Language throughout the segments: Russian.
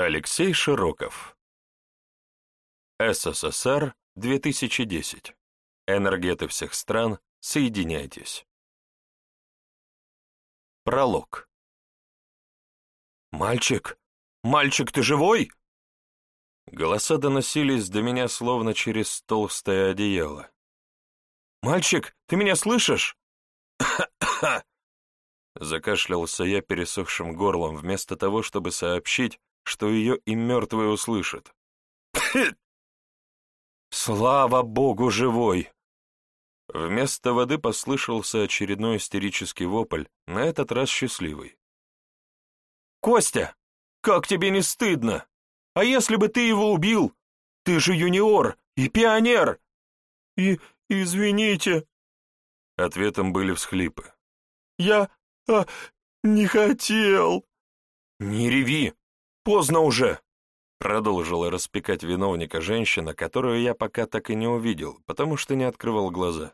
Алексей Широков. СССР 2010. Энергеты всех стран, соединяйтесь. Пролог. «Мальчик! Мальчик, ты живой?» Голоса доносились до меня словно через толстое одеяло. «Мальчик, ты меня слышишь?» Закашлялся я пересохшим горлом, вместо того, чтобы сообщить, что ее и мертвый услышит. «Слава Богу, живой!» Вместо воды послышался очередной истерический вопль, на этот раз счастливый. «Костя, как тебе не стыдно? А если бы ты его убил? Ты же юниор и пионер!» «И... извините...» Ответом были всхлипы. «Я... А, не хотел...» «Не реви! Поздно уже!» Продолжила распекать виновника женщина, которую я пока так и не увидел, потому что не открывал глаза.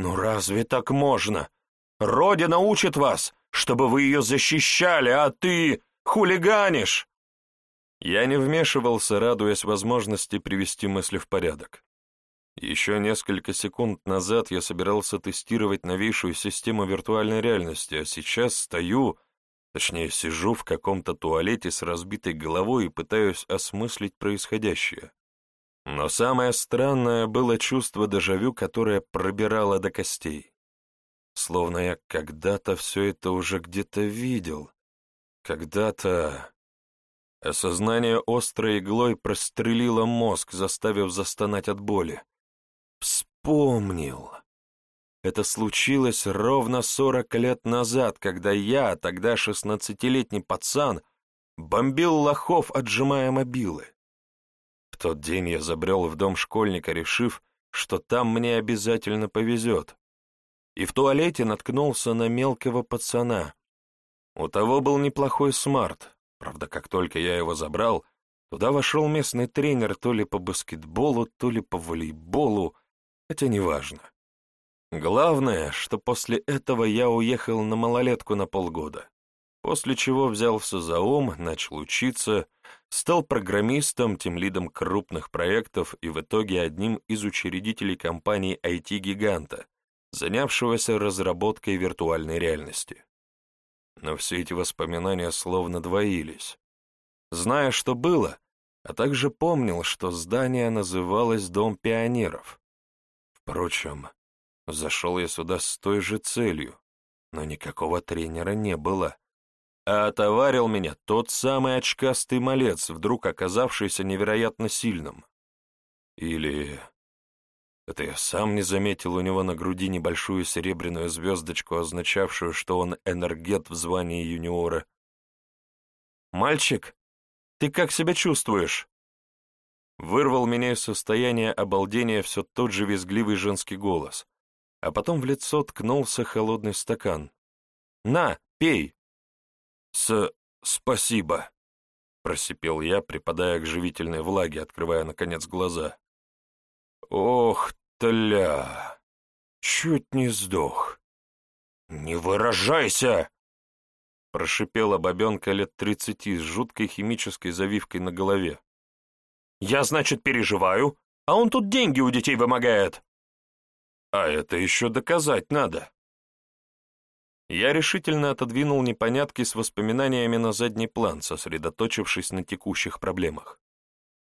«Ну разве так можно? Родина учит вас, чтобы вы ее защищали, а ты хулиганишь!» Я не вмешивался, радуясь возможности привести мысли в порядок. Еще несколько секунд назад я собирался тестировать новейшую систему виртуальной реальности, а сейчас стою Точнее, сижу в каком-то туалете с разбитой головой и пытаюсь осмыслить происходящее. Но самое странное было чувство дежавю, которое пробирало до костей. Словно я когда-то все это уже где-то видел. Когда-то... Осознание острой иглой прострелило мозг, заставив застонать от боли. Вспомнил. Это случилось ровно сорок лет назад, когда я, тогда шестнадцатилетний пацан, бомбил лохов, отжимая мобилы. В тот день я забрел в дом школьника, решив, что там мне обязательно повезет. И в туалете наткнулся на мелкого пацана. У того был неплохой смарт. Правда, как только я его забрал, туда вошел местный тренер то ли по баскетболу, то ли по волейболу, хотя неважно. Главное, что после этого я уехал на малолетку на полгода, после чего взялся за ум, начал учиться, стал программистом, тимлидом крупных проектов и в итоге одним из учредителей компании IT-гиганта, занявшегося разработкой виртуальной реальности. Но все эти воспоминания словно двоились. Зная, что было, а также помнил, что здание называлось «Дом пионеров». Впрочем, Зашел я сюда с той же целью, но никакого тренера не было. А отоварил меня тот самый очкастый малец, вдруг оказавшийся невероятно сильным. Или... Это я сам не заметил у него на груди небольшую серебряную звездочку, означавшую, что он энергет в звании юниора. «Мальчик, ты как себя чувствуешь?» Вырвал меня из состояния обалдения все тот же визгливый женский голос, а потом в лицо ткнулся холодный стакан. «На, пей!» «С... спасибо!» — просипел я, припадая к живительной влаге, открывая, наконец, глаза. «Ох, тля! Чуть не сдох!» «Не выражайся!» Прошипела бабенка лет тридцати с жуткой химической завивкой на голове. «Я, значит, переживаю, а он тут деньги у детей вымогает!» А это еще доказать надо. Я решительно отодвинул непонятки с воспоминаниями на задний план, сосредоточившись на текущих проблемах.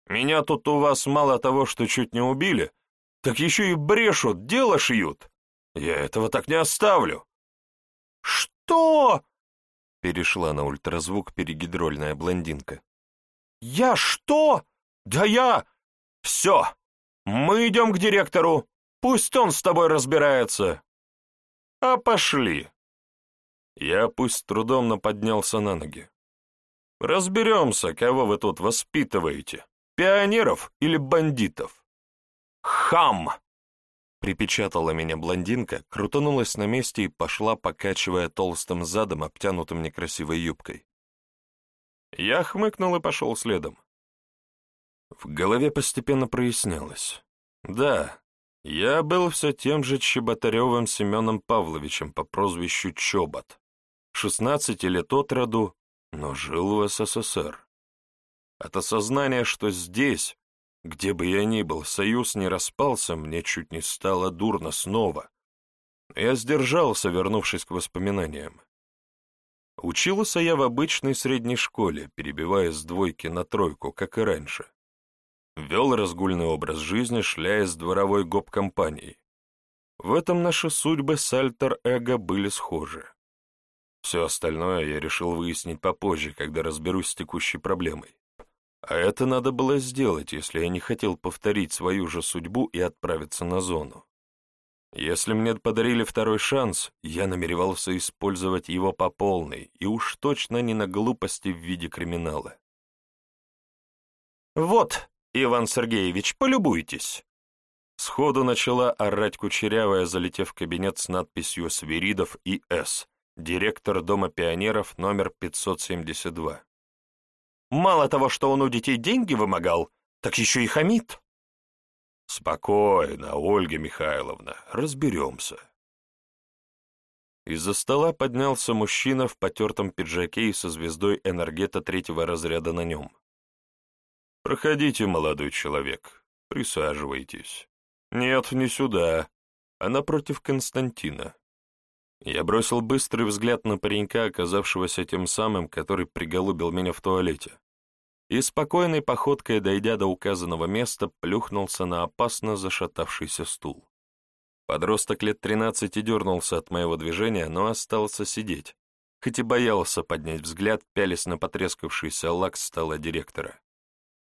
Меня тут у вас мало того, что чуть не убили, так еще и брешут, дело шьют. Я этого так не оставлю. Что? Перешла на ультразвук перегидрольная блондинка. Я что? Да я... Все, мы идем к директору. Пусть он с тобой разбирается. А пошли. Я пусть трудом наподнялся на ноги. Разберемся, кого вы тут воспитываете, пионеров или бандитов. Хам! Припечатала меня блондинка, крутанулась на месте и пошла, покачивая толстым задом, обтянутым некрасивой юбкой. Я хмыкнул и пошел следом. В голове постепенно прояснялось. Да, я был все тем же Чеботаревым Семеном Павловичем по прозвищу Чобот, 16 лет от роду, но жил в СССР. От осознания, что здесь, где бы я ни был, союз не распался, мне чуть не стало дурно снова. Я сдержался, вернувшись к воспоминаниям. Учился я в обычной средней школе, перебивая с двойки на тройку, как и раньше. Вел разгульный образ жизни, шляя с дворовой гоп-компанией. В этом наши судьбы с альтер-эго были схожи. Все остальное я решил выяснить попозже, когда разберусь с текущей проблемой. А это надо было сделать, если я не хотел повторить свою же судьбу и отправиться на зону. Если мне подарили второй шанс, я намеревался использовать его по полной, и уж точно не на глупости в виде криминала. «Вот, Иван Сергеевич, полюбуйтесь!» Сходу начала орать кучерявая, залетев в кабинет с надписью «Свиридов и С», директор Дома пионеров номер 572. «Мало того, что он у детей деньги вымогал, так еще и хамит!» «Спокойно, Ольга Михайловна, разберемся». Из-за стола поднялся мужчина в потертом пиджаке и со звездой энергета третьего разряда на нем. «Проходите, молодой человек, присаживайтесь. Нет, не сюда, а напротив Константина». Я бросил быстрый взгляд на паренька, оказавшегося тем самым, который приголубил меня в туалете и спокойной походкой, дойдя до указанного места, плюхнулся на опасно зашатавшийся стул. Подросток лет тринадцати дернулся от моего движения, но остался сидеть, хоть и боялся поднять взгляд, пялись на потрескавшийся лак стола директора.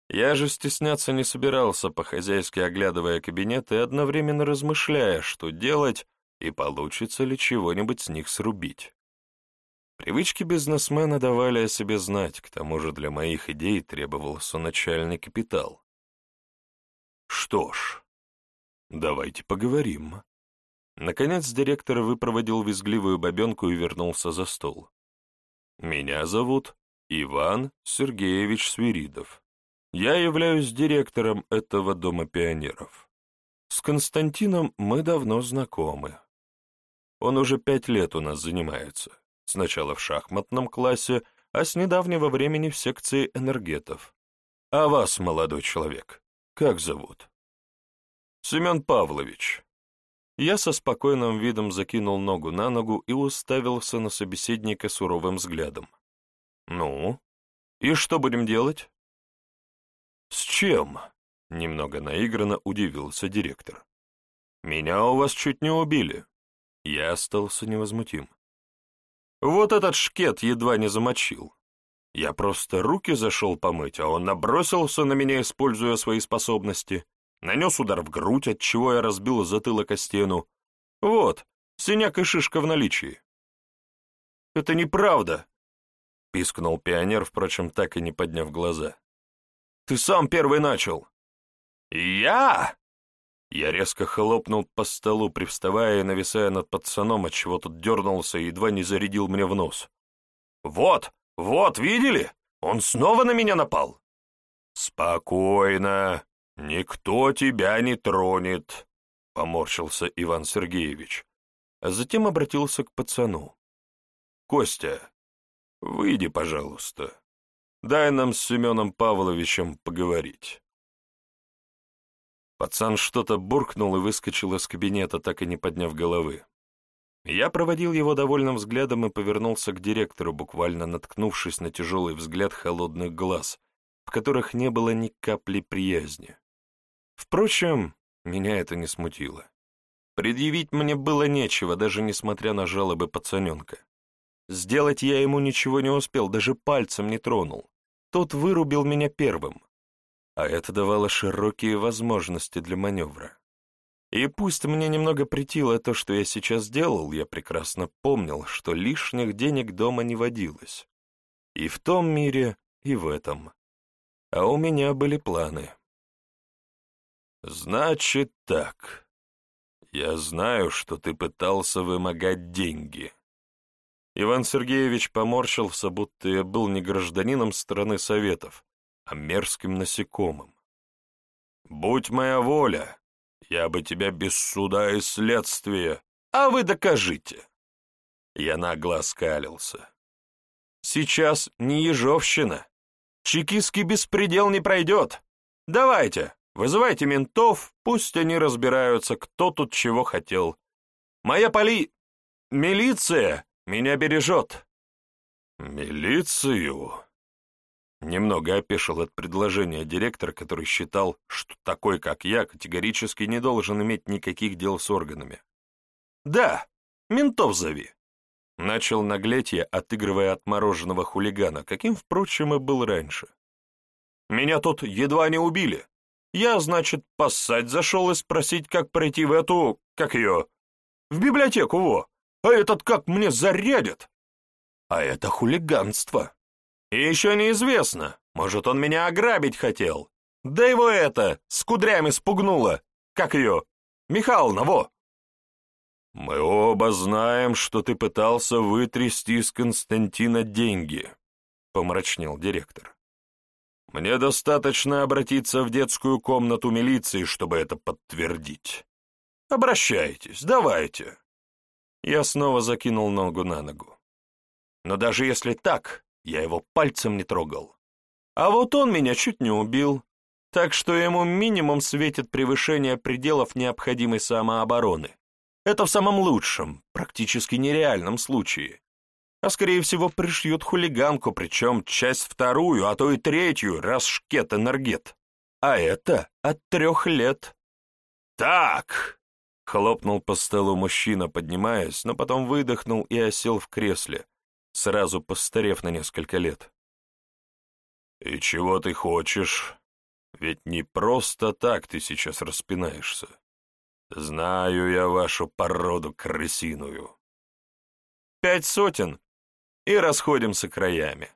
Я же стесняться не собирался, по-хозяйски оглядывая кабинет и одновременно размышляя, что делать и получится ли чего-нибудь с них срубить. Привычки бизнесмена давали о себе знать, к тому же для моих идей требовался начальный капитал. Что ж, давайте поговорим. Наконец директор выпроводил визгливую бабенку и вернулся за стол. Меня зовут Иван Сергеевич Свиридов. Я являюсь директором этого дома пионеров. С Константином мы давно знакомы. Он уже пять лет у нас занимается. Сначала в шахматном классе, а с недавнего времени в секции энергетов. А вас, молодой человек, как зовут? Семен Павлович. Я со спокойным видом закинул ногу на ногу и уставился на собеседника суровым взглядом. «Ну, и что будем делать?» «С чем?» — немного наигранно удивился директор. «Меня у вас чуть не убили». Я остался невозмутим. Вот этот шкет едва не замочил. Я просто руки зашел помыть, а он набросился на меня, используя свои способности. Нанес удар в грудь, от чего я разбил затылок о стену. Вот, синяк и шишка в наличии. «Это неправда!» — пискнул пионер, впрочем, так и не подняв глаза. «Ты сам первый начал!» «Я?» Я резко хлопнул по столу, привставая и нависая над пацаном, отчего тот дернулся и едва не зарядил мне в нос. «Вот, вот, видели? Он снова на меня напал!» «Спокойно, никто тебя не тронет», — поморщился Иван Сергеевич, а затем обратился к пацану. «Костя, выйди, пожалуйста. Дай нам с Семеном Павловичем поговорить». Пацан что-то буркнул и выскочил из кабинета, так и не подняв головы. Я проводил его довольным взглядом и повернулся к директору, буквально наткнувшись на тяжелый взгляд холодных глаз, в которых не было ни капли приязни. Впрочем, меня это не смутило. Предъявить мне было нечего, даже несмотря на жалобы пацаненка. Сделать я ему ничего не успел, даже пальцем не тронул. Тот вырубил меня первым а это давало широкие возможности для маневра. И пусть мне немного притило то, что я сейчас делал, я прекрасно помнил, что лишних денег дома не водилось. И в том мире, и в этом. А у меня были планы. «Значит так. Я знаю, что ты пытался вымогать деньги». Иван Сергеевич поморщился, будто я был не гражданином страны Советов, а мерзким насекомым. «Будь моя воля, я бы тебя без суда и следствия, а вы докажите!» Я нагло оскалился. «Сейчас не ежовщина. Чекистский беспредел не пройдет. Давайте, вызывайте ментов, пусть они разбираются, кто тут чего хотел. Моя поли... милиция меня бережет». «Милицию?» Немного опешил от предложения директор, который считал, что такой, как я, категорически не должен иметь никаких дел с органами. «Да, ментов зови!» Начал наглеть я, отыгрывая отмороженного хулигана, каким, впрочем, и был раньше. «Меня тут едва не убили. Я, значит, поссать зашел и спросить, как пройти в эту... как ее... в библиотеку, во! А этот как мне зарядит!» «А это хулиганство!» И еще неизвестно, может, он меня ограбить хотел. Да его это, с кудрями спугнуло. Как ее? Михайловна, во!» «Мы оба знаем, что ты пытался вытрясти из Константина деньги», — помрачнел директор. «Мне достаточно обратиться в детскую комнату милиции, чтобы это подтвердить. Обращайтесь, давайте». Я снова закинул ногу на ногу. «Но даже если так, я его пальцем не трогал. А вот он меня чуть не убил, так что ему минимум светит превышение пределов необходимой самообороны. Это в самом лучшем, практически нереальном случае. А скорее всего пришьют хулиганку, причем часть вторую, а то и третью, раз шкет-энергет. А это от трех лет. «Так!» — хлопнул по столу мужчина, поднимаясь, но потом выдохнул и осел в кресле, сразу постарев на несколько лет. «И чего ты хочешь? Ведь не просто так ты сейчас распинаешься. Знаю я вашу породу крысиную». «Пять сотен, и расходимся краями».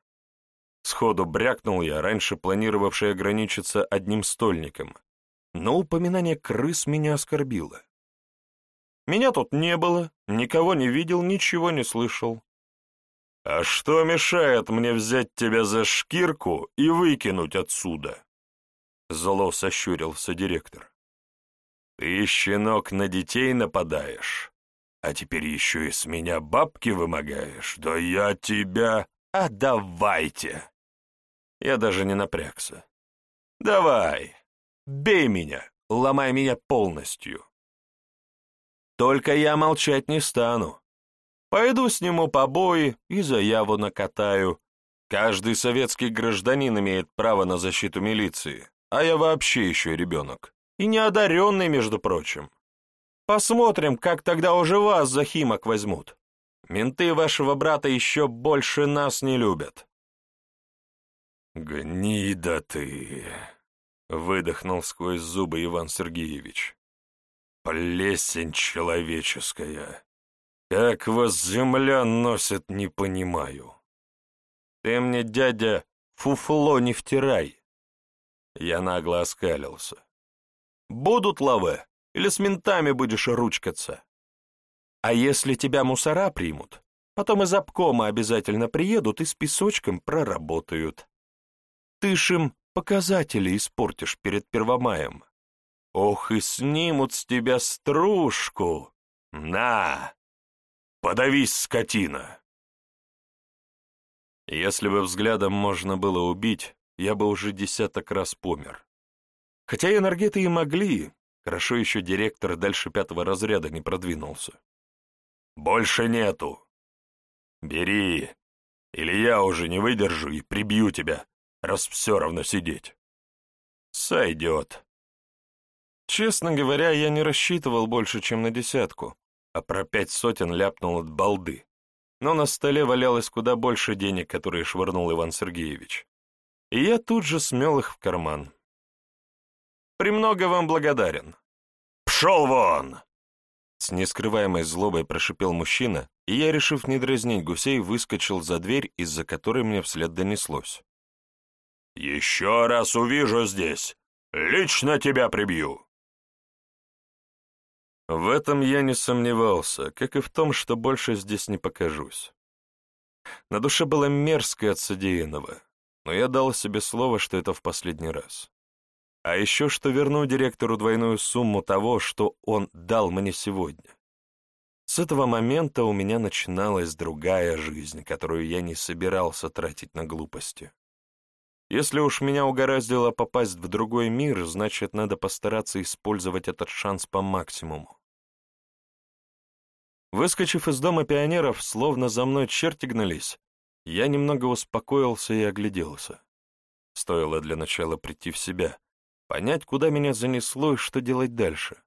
Сходу брякнул я, раньше планировавший ограничиться одним стольником, но упоминание крыс меня оскорбило. Меня тут не было, никого не видел, ничего не слышал. «А что мешает мне взять тебя за шкирку и выкинуть отсюда?» Зло сощурился директор. «Ты, щенок, на детей нападаешь, а теперь еще и с меня бабки вымогаешь? Да я тебя... А давайте!» Я даже не напрягся. «Давай, бей меня, ломай меня полностью. Только я молчать не стану. Пойду сниму побои и заяву накатаю. Каждый советский гражданин имеет право на защиту милиции, а я вообще еще ребенок. И неодаренный, между прочим. Посмотрим, как тогда уже вас за химок возьмут. Менты вашего брата еще больше нас не любят. «Гнида ты!» — выдохнул сквозь зубы Иван Сергеевич. «Плесень человеческая!» Как вас земля носит, не понимаю. Ты мне, дядя, фуфло не втирай. Я нагло оскалился. Будут лавы, или с ментами будешь ручкаться? А если тебя мусора примут, потом из обкома обязательно приедут и с песочком проработают. Ты ж им показатели испортишь перед Первомаем. Ох, и снимут с тебя стружку. На! Подавись, скотина!» Если бы взглядом можно было убить, я бы уже десяток раз помер. Хотя энергеты и могли, хорошо еще директор дальше пятого разряда не продвинулся. «Больше нету! Бери, или я уже не выдержу и прибью тебя, раз все равно сидеть!» «Сойдет!» Честно говоря, я не рассчитывал больше, чем на десятку а про пять сотен ляпнул от балды. Но на столе валялось куда больше денег, которые швырнул Иван Сергеевич. И я тут же смел их в карман. «Премного вам благодарен». «Пшел вон!» С нескрываемой злобой прошипел мужчина, и я, решив не дразнить гусей, выскочил за дверь, из-за которой мне вслед донеслось. «Еще раз увижу здесь, лично тебя прибью!» В этом я не сомневался, как и в том, что больше здесь не покажусь. На душе было мерзко от содеянного, но я дал себе слово, что это в последний раз. А еще, что верну директору двойную сумму того, что он дал мне сегодня. С этого момента у меня начиналась другая жизнь, которую я не собирался тратить на глупости. Если уж меня угораздило попасть в другой мир, значит, надо постараться использовать этот шанс по максимуму. Выскочив из дома пионеров, словно за мной черти гнались, я немного успокоился и огляделся. Стоило для начала прийти в себя, понять, куда меня занесло и что делать дальше.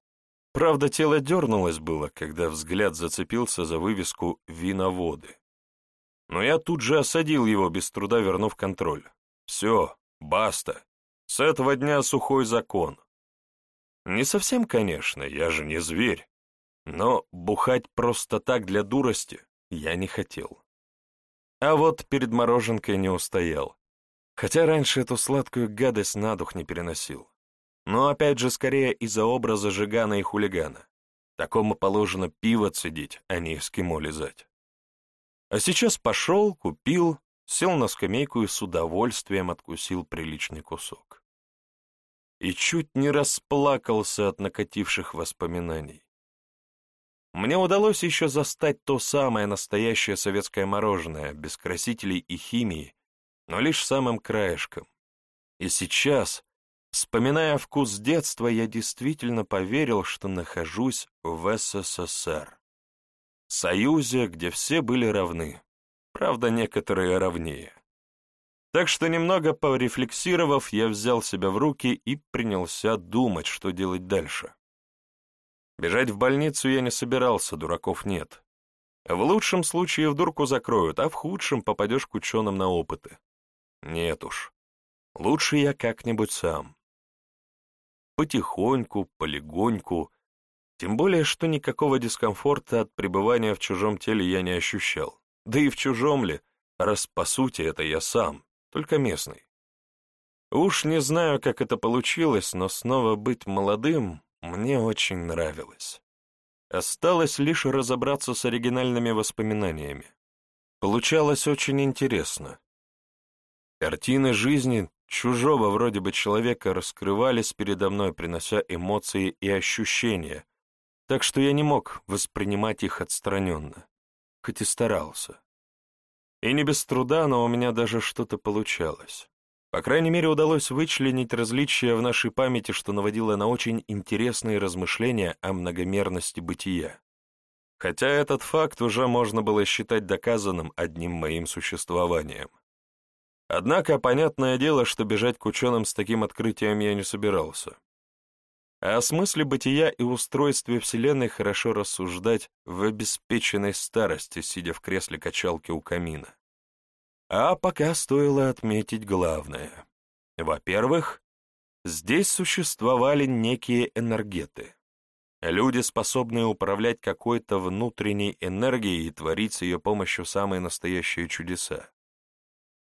Правда, тело дернулось было, когда взгляд зацепился за вывеску «Виноводы». Но я тут же осадил его, без труда вернув контроль. Все, баста. С этого дня сухой закон. Не совсем, конечно, я же не зверь. Но бухать просто так для дурости я не хотел. А вот перед мороженкой не устоял. Хотя раньше эту сладкую гадость на дух не переносил. Но опять же, скорее из-за образа жигана и хулигана. Такому положено пиво цедить, а не эскимо лизать. А сейчас пошел, купил, сел на скамейку и с удовольствием откусил приличный кусок. И чуть не расплакался от накативших воспоминаний. Мне удалось еще застать то самое настоящее советское мороженое, без красителей и химии, но лишь самым краешком. И сейчас, Вспоминая вкус детства, я действительно поверил, что нахожусь в СССР. Союзе, где все были равны. Правда, некоторые равнее. Так что, немного порефлексировав, я взял себя в руки и принялся думать, что делать дальше. Бежать в больницу я не собирался, дураков нет. В лучшем случае в дурку закроют, а в худшем попадешь к ученым на опыты. Нет уж. Лучше я как-нибудь сам потихоньку, полегоньку, тем более, что никакого дискомфорта от пребывания в чужом теле я не ощущал. Да и в чужом ли, раз по сути это я сам, только местный. Уж не знаю, как это получилось, но снова быть молодым мне очень нравилось. Осталось лишь разобраться с оригинальными воспоминаниями. Получалось очень интересно. Картины жизни чужого вроде бы человека раскрывались передо мной, принося эмоции и ощущения, так что я не мог воспринимать их отстраненно, хоть и старался. И не без труда, но у меня даже что-то получалось. По крайней мере, удалось вычленить различия в нашей памяти, что наводило на очень интересные размышления о многомерности бытия. Хотя этот факт уже можно было считать доказанным одним моим существованием. Однако, понятное дело, что бежать к ученым с таким открытием я не собирался. А о смысле бытия и устройстве Вселенной хорошо рассуждать в обеспеченной старости, сидя в кресле качалки у камина. А пока стоило отметить главное. Во-первых, здесь существовали некие энергеты. Люди, способные управлять какой-то внутренней энергией и творить с ее помощью самые настоящие чудеса.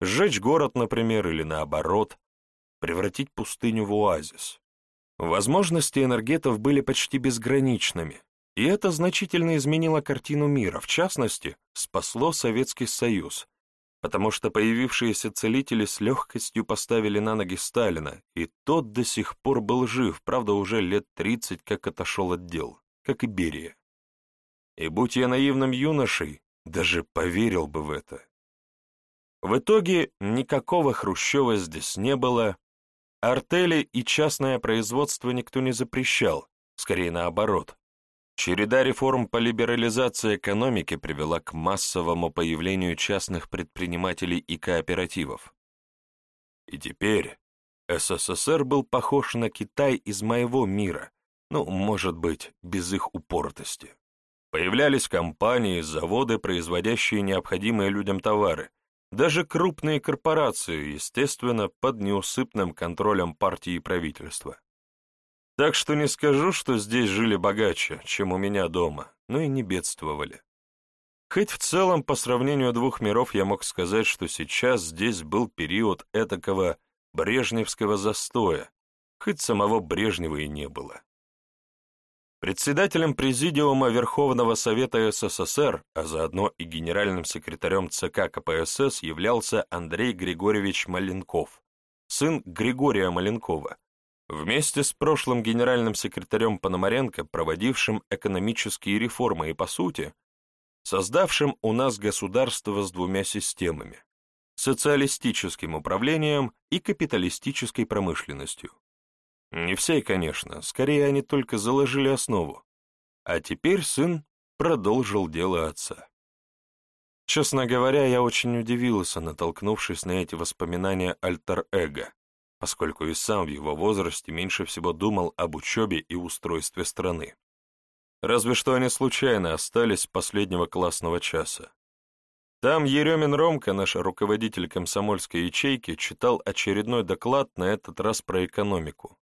Сжечь город, например, или наоборот, превратить пустыню в оазис. Возможности энергетов были почти безграничными, и это значительно изменило картину мира, в частности, спасло Советский Союз, потому что появившиеся целители с легкостью поставили на ноги Сталина, и тот до сих пор был жив, правда, уже лет 30 как отошел от дел, как и Берия. И будь я наивным юношей, даже поверил бы в это. В итоге никакого Хрущева здесь не было, артели и частное производство никто не запрещал, скорее наоборот. Череда реформ по либерализации экономики привела к массовому появлению частных предпринимателей и кооперативов. И теперь СССР был похож на Китай из моего мира, ну, может быть, без их упоротости. Появлялись компании, заводы, производящие необходимые людям товары, даже крупные корпорации, естественно, под неусыпным контролем партии и правительства. Так что не скажу, что здесь жили богаче, чем у меня дома, но и не бедствовали. Хоть в целом по сравнению двух миров я мог сказать, что сейчас здесь был период этакого брежневского застоя, хоть самого Брежнева и не было. Председателем Президиума Верховного Совета СССР, а заодно и генеральным секретарем ЦК КПСС являлся Андрей Григорьевич Маленков, сын Григория Маленкова, вместе с прошлым генеральным секретарем Пономаренко, проводившим экономические реформы и, по сути, создавшим у нас государство с двумя системами социалистическим управлением и капиталистической промышленностью. Не всей, конечно, скорее они только заложили основу. А теперь сын продолжил дело отца. Честно говоря, я очень удивился, натолкнувшись на эти воспоминания альтер-эго, поскольку и сам в его возрасте меньше всего думал об учебе и устройстве страны. Разве что они случайно остались последнего классного часа. Там Еремин Ромка, наш руководитель комсомольской ячейки, читал очередной доклад, на этот раз про экономику.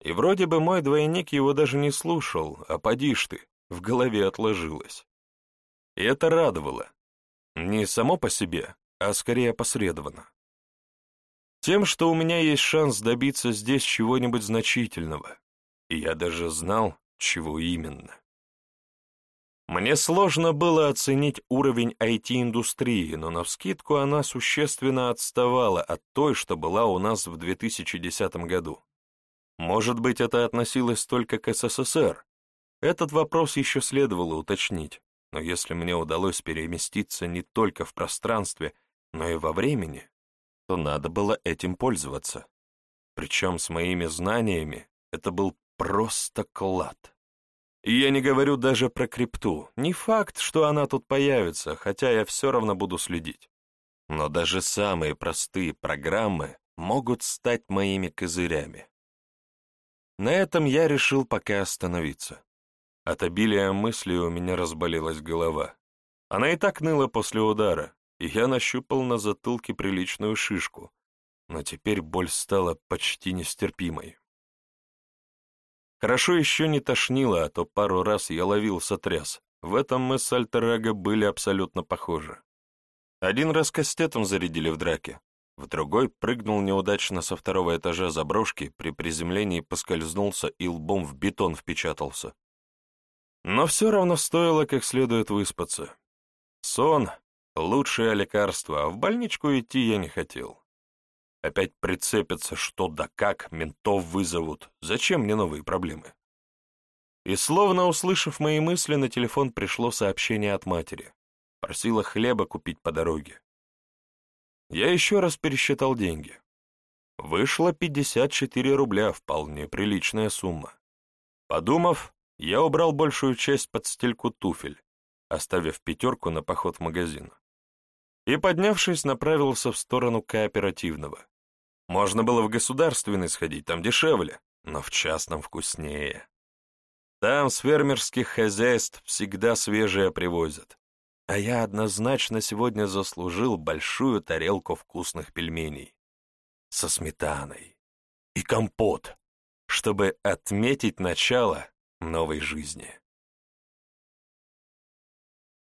И вроде бы мой двойник его даже не слушал, а поди ж ты, в голове отложилось. И это радовало. Не само по себе, а скорее опосредованно. Тем, что у меня есть шанс добиться здесь чего-нибудь значительного. И я даже знал, чего именно. Мне сложно было оценить уровень IT-индустрии, но навскидку она существенно отставала от той, что была у нас в 2010 году. Может быть, это относилось только к СССР? Этот вопрос еще следовало уточнить, но если мне удалось переместиться не только в пространстве, но и во времени, то надо было этим пользоваться. Причем с моими знаниями это был просто клад. И я не говорю даже про крипту. Не факт, что она тут появится, хотя я все равно буду следить. Но даже самые простые программы могут стать моими козырями. На этом я решил пока остановиться. От обилия мыслей у меня разболелась голова. Она и так ныла после удара, и я нащупал на затылке приличную шишку, но теперь боль стала почти нестерпимой. Хорошо еще не тошнило, а то пару раз я ловил сотряс. В этом мы с Альтер были абсолютно похожи. Один раз кастетом зарядили в драке, в другой прыгнул неудачно со второго этажа заброшки, при приземлении поскользнулся и лбом в бетон впечатался. Но все равно стоило как следует выспаться. Сон — лучшее лекарство, а в больничку идти я не хотел. Опять прицепятся, что да как, ментов вызовут. Зачем мне новые проблемы? И словно услышав мои мысли, на телефон пришло сообщение от матери. Просила хлеба купить по дороге. Я еще раз пересчитал деньги. Вышло 54 рубля, вполне приличная сумма. Подумав, я убрал большую часть под стельку туфель, оставив пятерку на поход в магазин. И, поднявшись, направился в сторону кооперативного. Можно было в государственный сходить, там дешевле, но в частном вкуснее. Там с фермерских хозяйств всегда свежее привозят а я однозначно сегодня заслужил большую тарелку вкусных пельменей со сметаной и компот, чтобы отметить начало новой жизни.